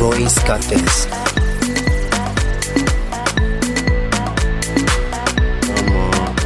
Voice Contest. Come on.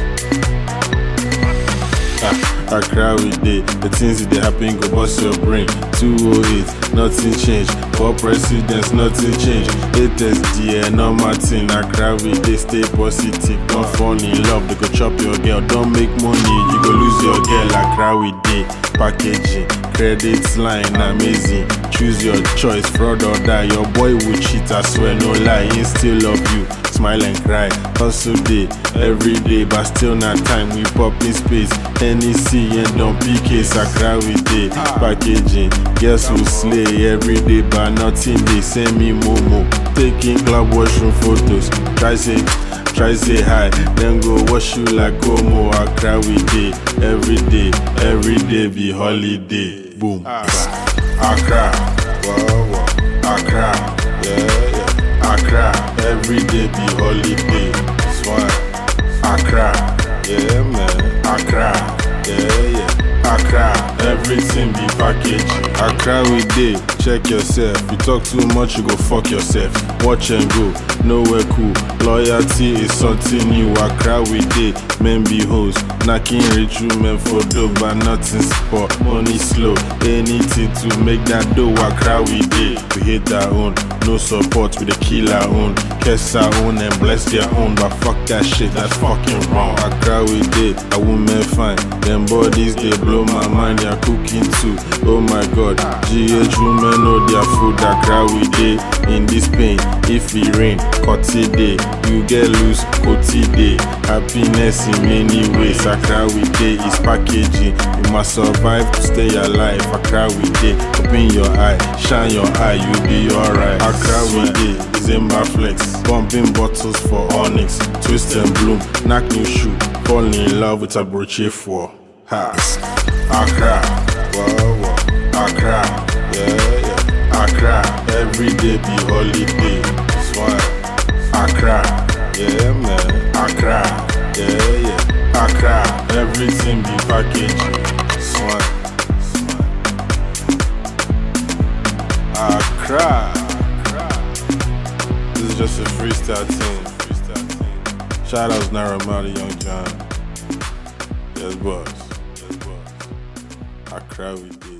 Ah, Accra we dey, the things that dey happen go bust your brain. 208, nothing change. For presidents, nothing change. Latest dear, normal thing. Accra we dey, stay positive. Don't fall in love, they go chop your girl. Don't make money, you go lose your girl. Accra we dey, packaging, credit line, amazing. Choose your choice, fraud or die. Your boy will cheat, I swear, no lie. He still love you. Smile and cry, hustle day, every day, but still not time. We pop in space, NEC and don't PK, Sakra we day, packaging. Guess who slay every day, but nothing they send me Momo. Taking club washroom photos, try say, try say hi, then go wash you like Como. Accra we day, every day, every day be holiday. Boom. Ah. Accra, wow, wow. Accra, yeah, yeah. Accra, every day be holiday. Swine. Accra, yeah man. Accra, yeah yeah. Accra, everything be package. Accra we day, check yourself. You talk too much, you go fuck yourself. Watch and go, nowhere cool. Loyalty is something new. Accra we day, men be hoes. Knocking rich women for dough, but nothing sport. Money slow, anything to make that dough. Accra we day, we hate our own. No support, we the kill our own. Curse our own and bless their own. But fuck that shit, that's fucking wrong. Accra we day, a woman fine. Them bodies they blow my mind, they are cooking too. Oh my god, GH women know their food. Accra we day in this pain. If it rain, it day. You get loose, it day. Happiness in many ways. Accra we day is packaging. You must survive to stay alive. Accra we day, open your eye, shine your eye, you be alright. Accra we in my flex. Bumping bottles for Onyx, twist and bloom, knock new shoe, fall in love with a brooch for. Ha. Accra, wow, wow. Accra. Accra, every day be holiday. Swine. Accra, yeah, man. Accra, yeah, yeah. Accra, everything be package. Swine. Accra. This is just a freestyle thing. Shout out to Naira Marley, Young Jonn. Yes, boss. Yes, boss. Accra, we